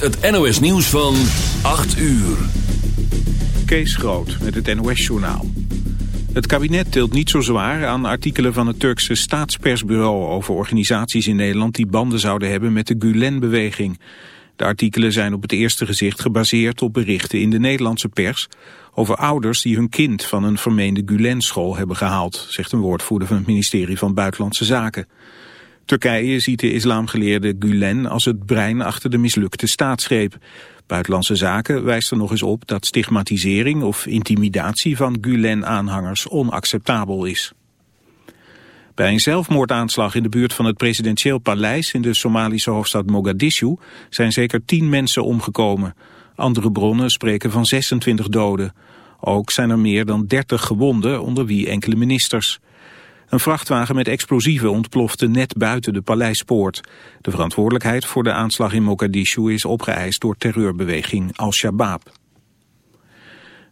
het NOS nieuws van 8 uur. Kees Groot met het NOS-journaal. Het kabinet tilt niet zo zwaar aan artikelen van het Turkse staatspersbureau... over organisaties in Nederland die banden zouden hebben met de Gulen-beweging. De artikelen zijn op het eerste gezicht gebaseerd op berichten in de Nederlandse pers... over ouders die hun kind van een vermeende Gulen-school hebben gehaald... zegt een woordvoerder van het ministerie van Buitenlandse Zaken. Turkije ziet de islamgeleerde Gulen als het brein achter de mislukte staatsgreep. Buitenlandse Zaken wijst er nog eens op dat stigmatisering of intimidatie van Gulen-aanhangers onacceptabel is. Bij een zelfmoordaanslag in de buurt van het presidentieel paleis in de Somalische hoofdstad Mogadishu zijn zeker tien mensen omgekomen. Andere bronnen spreken van 26 doden. Ook zijn er meer dan 30 gewonden, onder wie enkele ministers. Een vrachtwagen met explosieven ontplofte net buiten de paleispoort. De verantwoordelijkheid voor de aanslag in Mogadishu is opgeëist door terreurbeweging Al-Shabaab.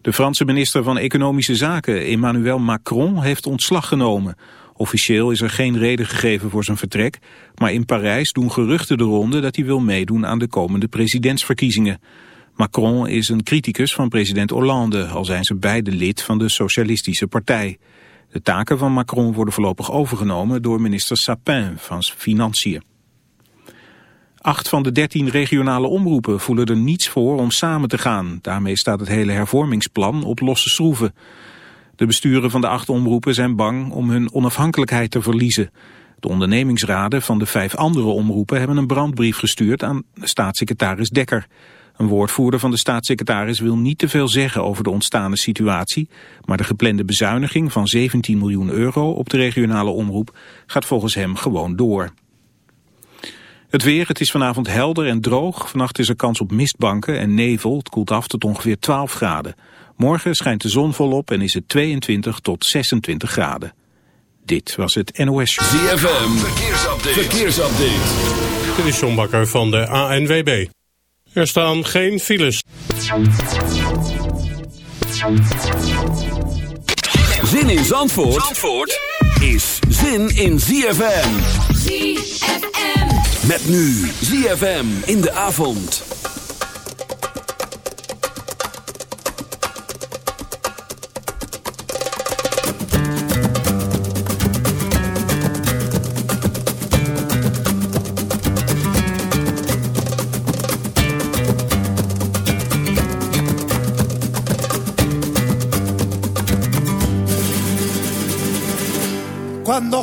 De Franse minister van Economische Zaken, Emmanuel Macron, heeft ontslag genomen. Officieel is er geen reden gegeven voor zijn vertrek, maar in Parijs doen geruchten de ronde dat hij wil meedoen aan de komende presidentsverkiezingen. Macron is een criticus van president Hollande, al zijn ze beide lid van de Socialistische Partij. De taken van Macron worden voorlopig overgenomen door minister Sapin van Financiën. Acht van de dertien regionale omroepen voelen er niets voor om samen te gaan. Daarmee staat het hele hervormingsplan op losse schroeven. De besturen van de acht omroepen zijn bang om hun onafhankelijkheid te verliezen. De ondernemingsraden van de vijf andere omroepen hebben een brandbrief gestuurd aan staatssecretaris Dekker. Een woordvoerder van de staatssecretaris wil niet te veel zeggen over de ontstane situatie, maar de geplande bezuiniging van 17 miljoen euro op de regionale omroep gaat volgens hem gewoon door. Het weer, het is vanavond helder en droog. Vannacht is er kans op mistbanken en nevel. Het koelt af tot ongeveer 12 graden. Morgen schijnt de zon volop en is het 22 tot 26 graden. Dit was het NOS Show. ZFM, verkeersupdate. verkeersupdate. Dit is John Bakker van de ANWB. Er staan geen files. Zin in Zandvoort, Zandvoort is zin in ZFM. ZFM. Met nu ZFM in de avond.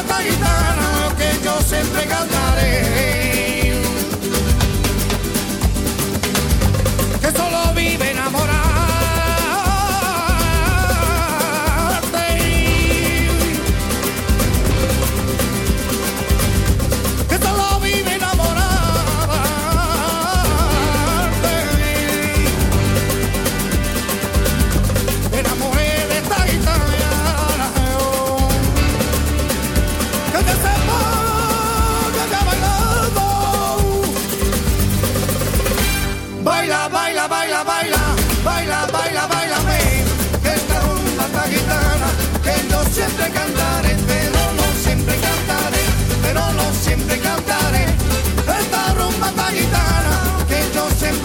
Esta gitana que yo siempre cantaré.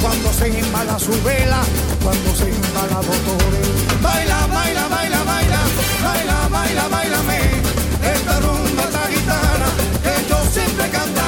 cuando se inmala su vela, cuando se inmala dolores. Baila, baila, baila, baila, baila, baila, baila, esta rumba, esta gitana, que yo siempre cantaré,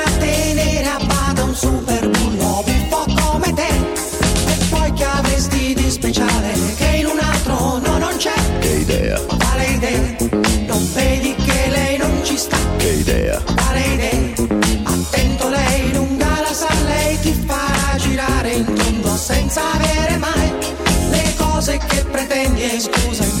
these blues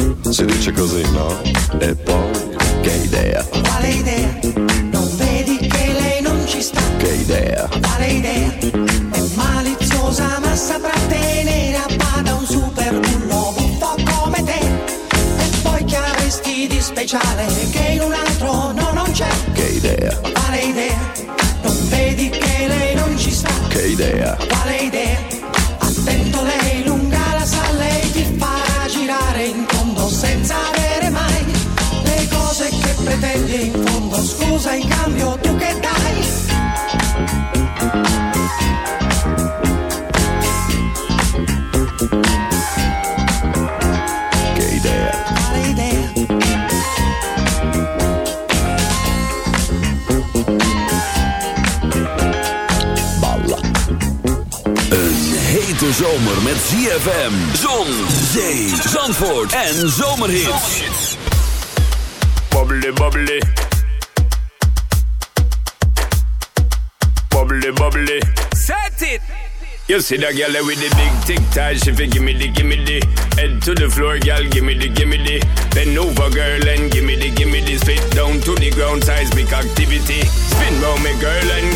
Si dice così, no? E poi, che idea, Quale idea? Non vedi che lei non ci sta? che idea. Quale idea? È maliziosa ma saprà tenere a bada un super bullo buffo come te. E poi che avresti di speciale che zomer met ZFM, zon, zee, zandvoort en zomerhits. Bubbly, bubbly. Bubbly, bubbly. Set it! You see that girl with the big tic tac, she fi gimme the gimme the Head to the floor, girl, gimme the gimme the Bend over, girl, and gimme the gimme the Spit down to the ground, seismic activity Spin round me, girl, and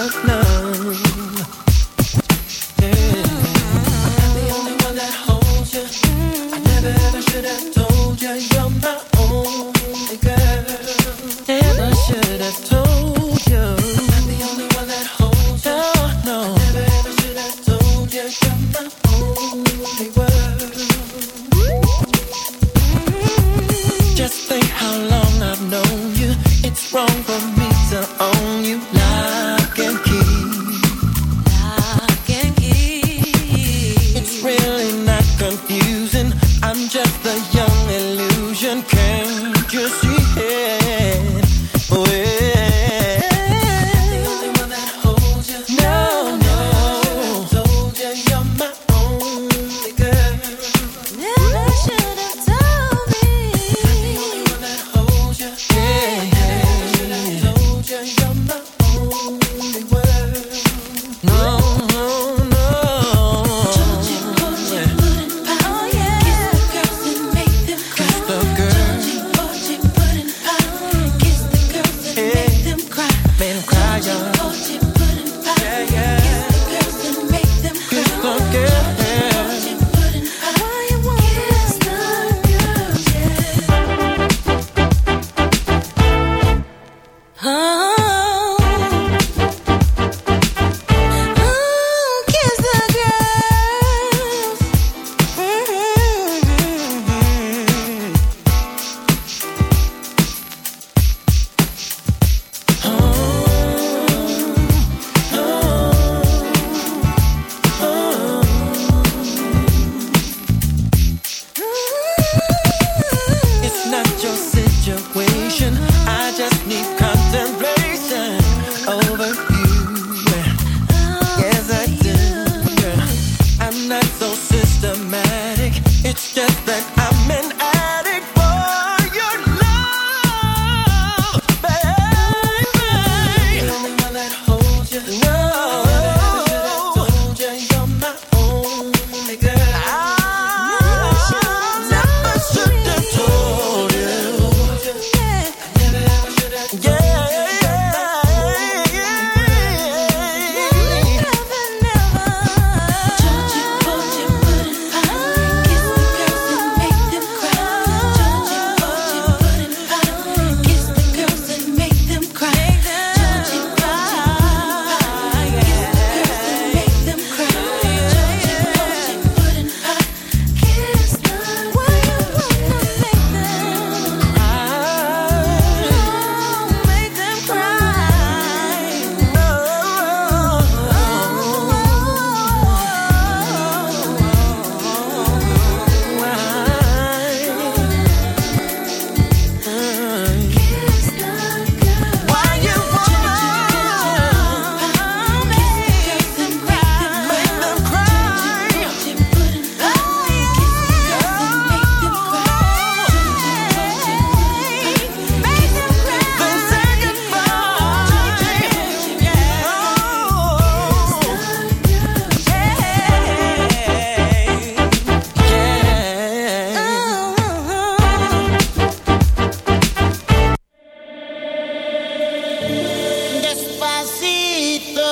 Love, love.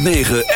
106.9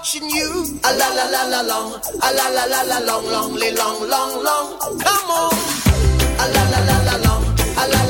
watching you. A la la la la long, a la la la la long, long, long, long, long. Come on, a la la la la long, a la. la